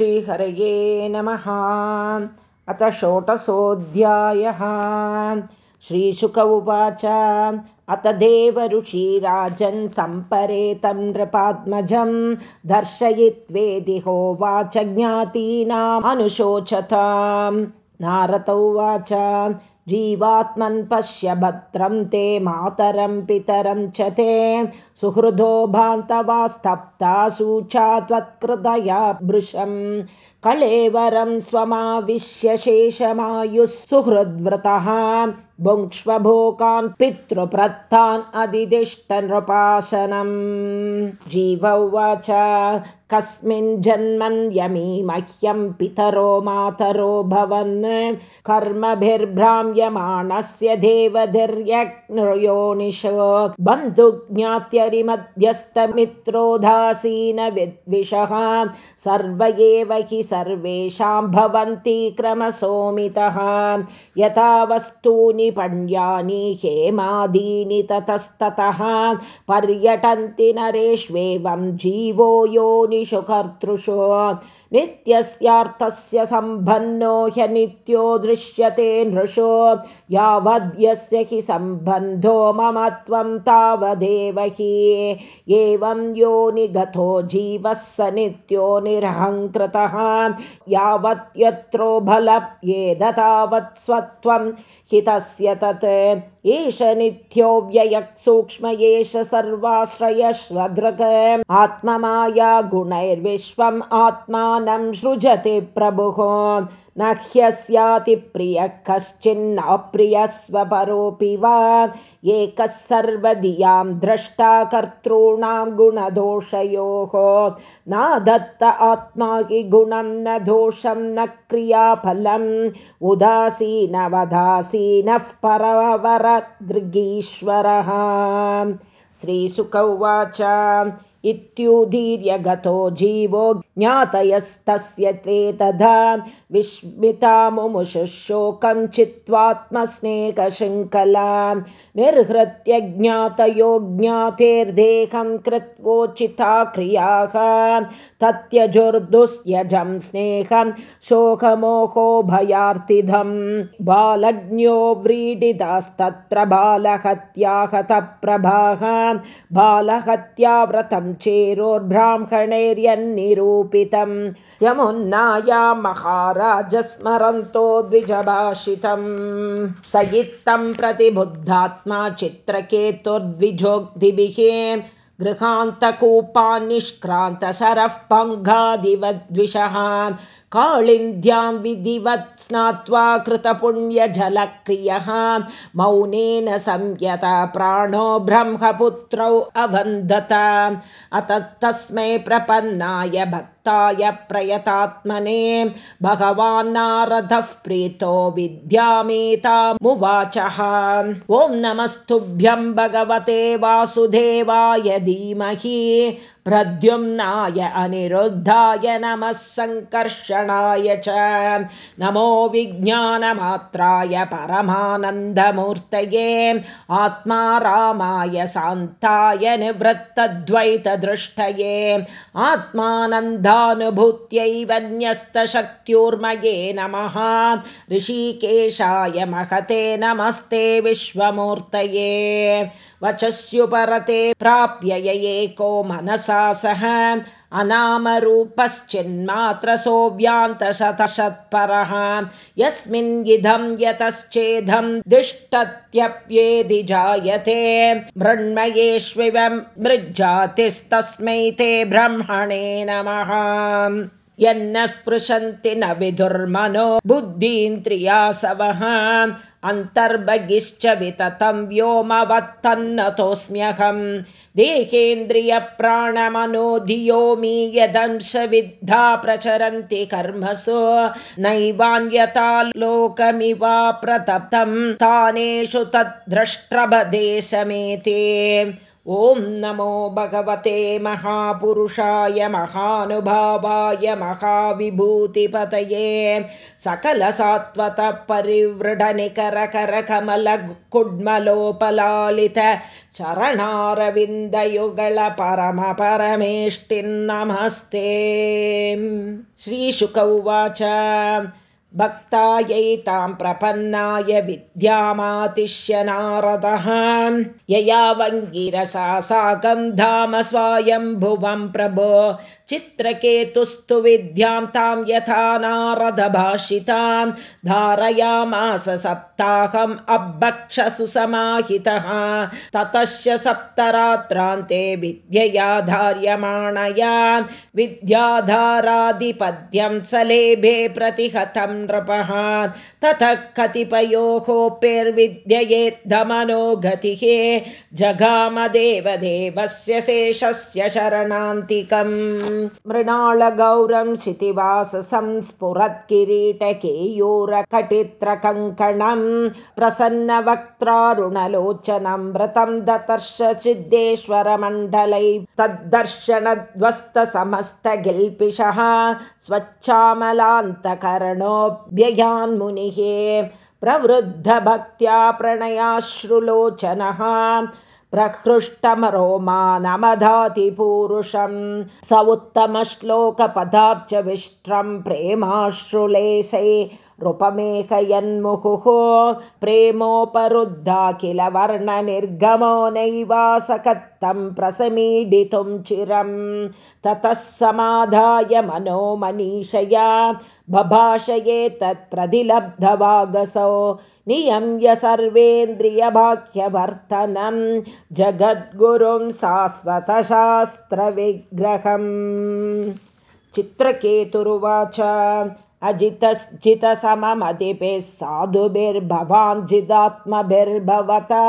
श्रीहरये नमः। अथ षोटसोऽध्यायः श्रीशुक उवाच। अत देवऋषिराजन् सम्परेतं नृपात्मजं दर्शयित्वेदिहोवाच ज्ञातीनामनुशोचतां नारद उवाच जीवात्मन् पश्य भद्रं ते मातरं पितरं च ते सुहृदो भान्तवास्तप्ता सूचा त्वत्कृतया भृशम् कलेवरं स्वमाविश्य शेषमायुः सुहृद्व्रतः भुङ्क्ष्वभोकान् पितृप्रत्तान् अधिदिष्टनृपासनम् जीव उवाच कस्मिन् जन्मन्यमी मह्यं पितरो मातरो भवन्। कर्मभिर्भ्राम्यमाणस्य देवधिर्यज्ञयोनिशो बन्धुज्ञात्यरिमध्यस्तमित्रोदासीनविद्विषः सर्व एव हि सर्वेषां भवन्ति क्रमसोमितः। यथा वस्तूनि पण्यानि हेमादीनि ततस्ततः। पर्यटन्ति नरेष्वेवं जीवो योनिषु कर्तृषु नित्यस्यार्थस्य सम्बन्नो ह्यनित्यो दृश्यते नृषो यावद्यस्य हि सम्बन्धो मम त्वं तावदेव हि। एवं यो निगतो जीवः स नित्यो निरहङ्कृतः। यावत् यत्रो बलप्येद तावत् स्वत्वं हि तस्य तत् एष नित्यो व्ययः सूक्ष्म एष सर्वाश्रयश्वदृक् आत्ममाया गुणैर्विश्वम् आत्मानं सृजति प्रभुः न ह्यस्याति प्रियः कश्चिन्नाप्रियस्वपरोऽपि वा एकः सर्वधियां द्रष्टा कर्तॄणां गुणदोषयोः। न दत्त आत्मा हि गुणं न दोषं न क्रियाफलम्। उदासीनवदासीनः परवरदृगीश्वरः। श्रीसुक उवाच। इत्युदीर्य गतो जीवो ज्ञातयस्तस्य ते तथा विस्मिता मुमुशुशोकं चित्त्वात्मस्नेहशृङ्खला निर्हृत्य ज्ञातयो ज्ञातेर्देहं कृत्वोचिता क्रियाः तत्यजुर्दुस्यजं स्नेहं शोकमोहो भयार्तिधं बालज्ञो व्रीडितास्तत्र बालहत्याहतप्रभाः बालहत्याव्रतं चेरोर्ब्राह्मणैर्यन्निरूपितं यमुन्नाया महाराजस्मरन्तो द्विजभाषितं स इत्थं प्रतिबुद्धात्मा चित्रकेतुर्द्विजोक्तिभिः। गृहान्तकूपान्निष्क्रान्तशरः पङ्गादिवद्विषः काळिन्द्यां विधिवत् स्नात्वा कृतपुण्यजलक्रियः मौनेन संयत प्राणो ब्रह्मपुत्रौ अवन्दत। अत तस्मै प्रपन्नाय भक्ताय प्रयतात्मने भगवान् नारदः प्रीतो विद्यामेतामुवाचः। ॐ नमस्तुभ्यं भगवते वासुदेवाय धीमहि प्रद्युम्नाय अनिरुद्धाय नमः सङ्कर्षणाय च। नमो विज्ञानमात्राय परमानन्दमूर्तये। आत्मा रामाय शान्ताय निवृत्तद्वैतदृष्टये। आत्मानन्दानुभूत्यैव न्यस्तशक्त्युर्मये नमः। ऋषिकेशाय महते नमस्ते विश्वमूर्तये। वचस्युपरते प्राप्य य एको मनसा सह अनामरूपश्चिन्मात्र सोऽव्यान्तशतशत्परः यस्मिन् इदं यतश्चेदं दिष्टत्यप्येदि जायते। मृण्मयेष्विवं मृज्जातिस्तस्मै ते ब्रह्मणे नमः यन्न स्पृशन्ति न विदुर्मनो बुद्धीन्द्रियासवः अन्तर्बगिश्च विततं व्योमवत्तन्नतोऽस्म्यहं। देहेन्द्रियप्राणमनो धियो मी यदंशविद्धा प्रचरन्ति कर्मसु। नैवान्यता लोकमिवा प्रतप्तं स्थानेषु तद्द्रष्ट्रभदेशमेते ॐ नमो भगवते महापुरुषाय महानुभावाय महाविभूतिपतये। सकलसात्वतः परिवृढनिकरकरकमलकुड्मलोपलालित चरणारविन्दयुगलपरमपरमेष्टिन्नमस्ते श्रीशुक उवाच भक्तायै प्रपन्नाय विद्यामातिश्य नारदः। यया वङ्गिरसा साकं धाम स्वायम्भुवं प्रभो। चित्रकेतुस्तु विद्यां तां यथा नारदभाषितां। धारयामास सप्ताहम् अब्बक्षसु समाहितः। ततश्च सप्तरात्रान्ते विद्यया धार्यमाणया। विद्याधारादिपद्यं सलेभे प्रतिहतं नृपः ततः कतिपयोःपेर्विद्ययेद्धमनो गतिः। जगामदेवदेवस्य शेषस्य शरणान्तिकम्। मृणालगौरं क्षितिवाससं स्फुरत्किरीटकेयूरकटित्रकङ्कणं प्रसन्नवक्त्रारुणलोचनं व्रतं दतर्श सिद्धेश्वरमण्डलै तद्दर्शनध्वस्तसमस्तगिल्पिषः प्रवृद्धभक्त्या प्रणयाश्रुलोचनः प्रहृष्टमरोमानमधाति पूरुषं स उत्तमश्लोकपदाब्जविष्ट्रं प्रेमाश्रुलेशै रूपमेकयन्मुहुः प्रेमोपरुद्धा किल वर्णनिर्गमो नैवासकत्तं प्रसमीडितुं चिरं ततः समाधाय मनो मनीषया बभाषये तत्प्रतिलब्धवागसौ नियम्य सर्वेन्द्रियवाक्यवर्तनं जगद्गुरुं शाश्वतशास्त्रविग्रहम् चित्रकेतुरुवाच अजितश्चितसममतिभिः साधुभिर्भवान् जिदात्मभिर्भवता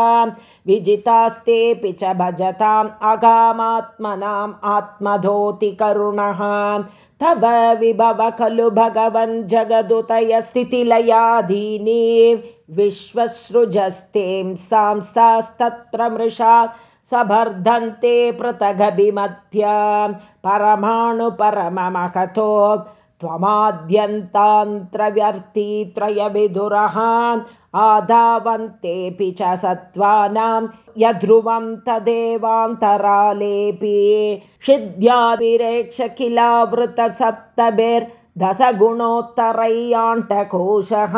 विजितास्तेऽपि च भजताम् अगामात्मनाम् आत्मधोतिकरुणः तव विभव खलु भगवन् जगदुतय स्थितिलयाधीनि विश्वसृजस्तें सांस्तास्तत्र मृषा सभर्धन्ते पृथगभिमध्य परमाणुपरममहतो त्वमाद्यन्तान्त्रव्यर्थी त्रयविधुरः आधावन्तेऽपि च सत्त्वानां यध्रुवं तदेवान्तरालेऽपि शिद्याभिरेक्ष किलावृतसप्तभिर्दशगुणोत्तरैयाण्टकोशः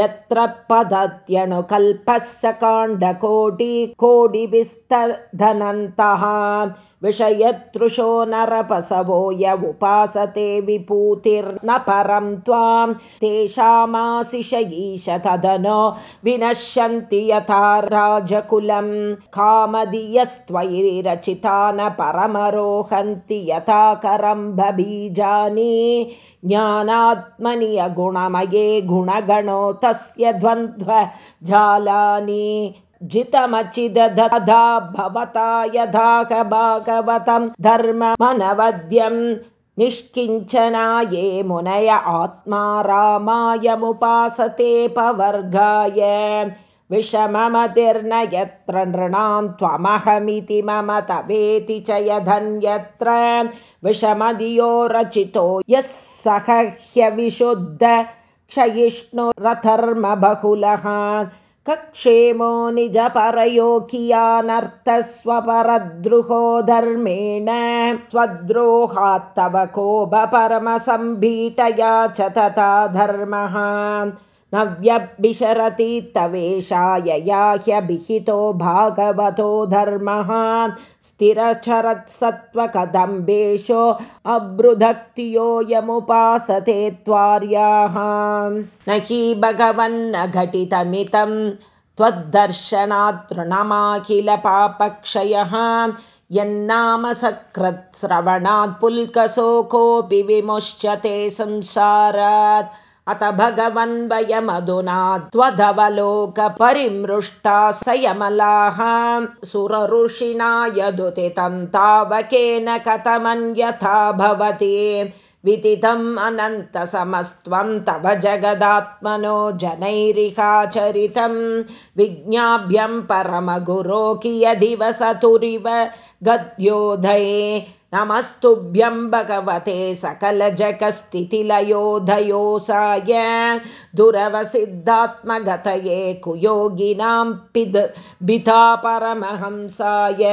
यत्र पदत्यनुकल्पः स काण्डकोटिकोटिभिस्तधनन्तः विषयतृशो नरपसवो य उपासते विपूतिर्न परं त्वां तेषामाशिष ईश तदनो विनश्यन्ति यथा राजकुलं कामदीयस्त्वयिरचिता न परमरोहन्ति यथा करम्भबीजानि ज्ञानात्मनि अगुणमये गुणगणो तस्य द्वन्द्वजालानि जितमचिदधा भवता यथा भागवतं धर्ममनवद्यं निष्किञ्चनाये मुनय आत्मा रामायमुपासते पवर्गाय। विषममतिर्न यत्र नृणां त्वमहमिति मम तवेति च यधन्यत्र विषमधियो रचितो यः सह ह्यविशुद्ध क्षयिष्णुरथर्मबहुलः कक्षेमो निजपरयो कियानर्थस्वपरद्रुहो धर्मेण स्वद्रोहात्तव कोपरमसम्भीटया च तथा धर्मः नव्यभिशरति तवेशायया ह्यभिहितो भागवतो धर्मः स्थिरचरत्सत्त्वकदम्बेशो अबृधक्तियोऽयमुपासते त्वार्याः न हि भगवन्न घटितमितं त्वद्दर्शनात् तृणमाखिलपापक्षयः यन्नाम सकृत्श्रवणात् पुल्कसो कोऽपि विमुच्यते संसारात् अथ भगवन्वयमधुना त्वधवलोकपरिमृष्टा सयमलाः सुरऋषिणा यदुतितं तावकेन कथमन्यथा भवति। विदितम् अनन्तसमस्त्वं तव जगदात्मनो जनैरिहाचरितं। विज्ञाभ्यं परमगुरो कियदिवसतुरिव गद्योधये नमस्तुभ्यं भगवते सकलजगस्थितिलयोधयोसाय दुरवसिद्धात्मगतये कुयोगिनां परमहंसाय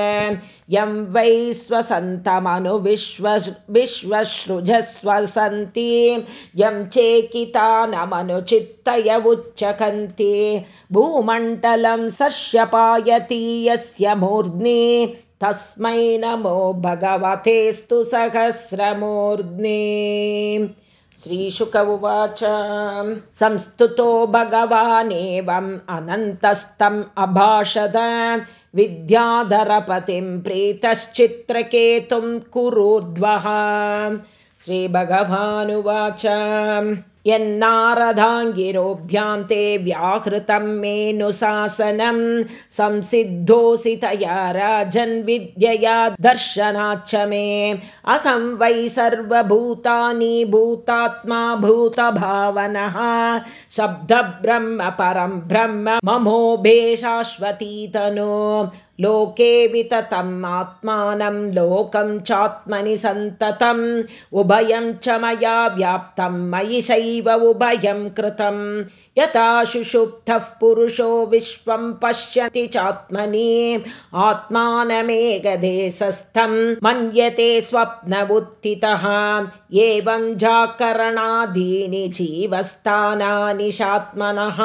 यं वै स्वसन्तमनुविश्व विश्वसृजस्वसन्ति। यं चेकिता नमनुचित्तय उच्चकन्ति। भूमण्डलं सस्यपायति यस्य मूर्ध्नि तस्मै नमो भगवतेस्तु सहस्रमूर्ध्ने। श्रीशुक उवाच संस्तुतो भगवानेवम् अनन्तस्तम् अभाषद। विद्याधरपतिं प्रीतश्चित्रकेतुं कुरुर्ध्वः। श्रीभगवानुवाच यन्नारदाङ्गिरोभ्यां ते व्याहृतं मेनुशासनं संसिद्धोऽसि तया राजन्विद्यया दर्शनाच्च मे। अहं वै सर्वभूतानि भूतात्मा भूतभावनः। शब्दब्रह्म परं ब्रह्म ममोभे शाश्वतीतनो लोके विततम् आत्मानं लोकं चात्मनि सन्ततम् उभयं च मया व्याप्तं मयि चैव उभयं कृतं यथा शुषुप्तः पुरुषो विश्वं पश्यति चात्मनि आत्मानमेकदेशस्थं मन्यते स्वप्नबुत्थितः एवं जाकरणादीनि जीवस्थानानि चात्मनः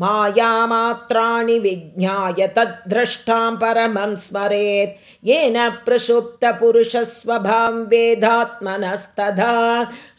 मायामात्राणि विज्ञाय तद्द्रष्टां परमं स्मरेत्। येन प्रसुप्तपुरुषस्वभां वेदात्मनस्तदा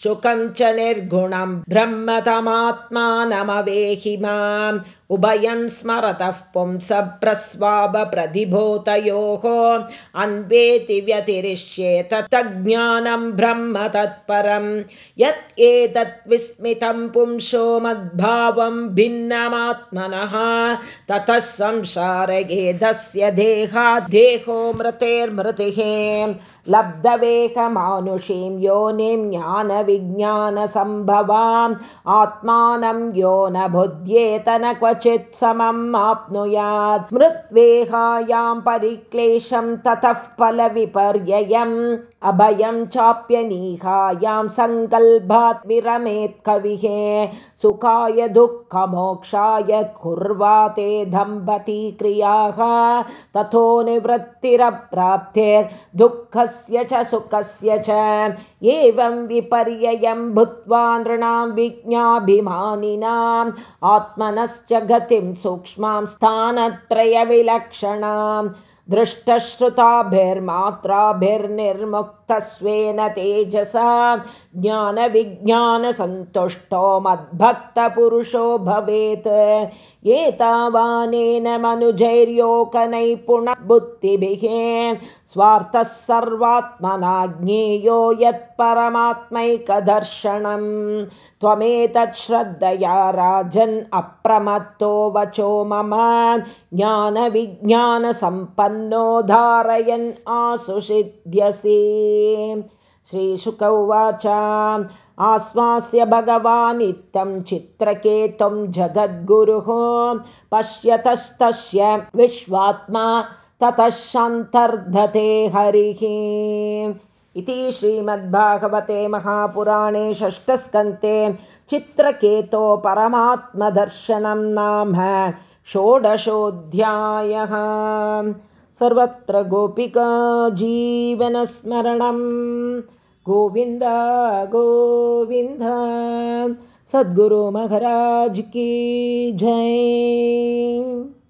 सुखं च निर्गुणं ब्रह्मतमात्मानम वेहि माम् उभयं स्मरतः पुंसप्रस्वाबप्रतिभूतयोः अन्वेति व्यतिरिष्येत तज्ज्ञानं ब्रह्म तत्परं। यत् एतत् विस्मितं पुंसो मद्भावं भिन्नमात्मनः। ततः संसारगेधस्य देहादेहो मृतेर्मृतिः। लब्धवेहमानुषीं योनिं ज्ञानविज्ञानसम्भवाम्। आत्मानं यो न बुध्येत न क्वचित् समम् आप्नुयात् मृत्वेहायां परिक्लेशं ततः फलविपर्ययम् अभयं चाप्यनीहायां सङ्कल्पात् विरमेत् कविः सुखाय दुःखमोक्षाय कुर्वाते दम्पती क्रियाः। ततो निवृत्तिरप्राप्तिर्दुःखस्य च सुखस्य च। एवं विपर्ययं भूत्वा नृणां विज्ञाभिमानिनाम् आत्मनश्च गतिं सूक्ष्मां स्थानत्रयविलक्षणां दृष्टश्रुताभिर्मात्राभिर्निर्मुक्तस्वेन तेजसा ज्ञानविज्ञानसन्तुष्टो मद्भक्तपुरुषो भवेत् एतावानेन मनुजैर्योकनैपुणबुद्धिभिः स्वार्थः सर्वात्मना ज्ञेयो यत्परमात्मैकदर्शनं त्वमेतत् श्रद्धया राजन् अप्रमत्तो वचो मम। ज्ञानविज्ञानसम्पन्नो धारयन् आसुषिध्यसि। श्रीशुक उवाच आश्वास्य भगवानित्यं चित्रकेतुं जगद्गुरुः पश्यतस्तस्य विश्वात्मा ततः शन्तर्धते हरिः इति श्रीमद्भागवते महापुराणे षष्ठस्कन्ते चित्रकेतो परमात्मदर्शनं नाम षोडशोऽध्यायः. सर्वत्र गोपिका जीवनस्मरणं गोविन्द गोविन्द सद्गुरु की जय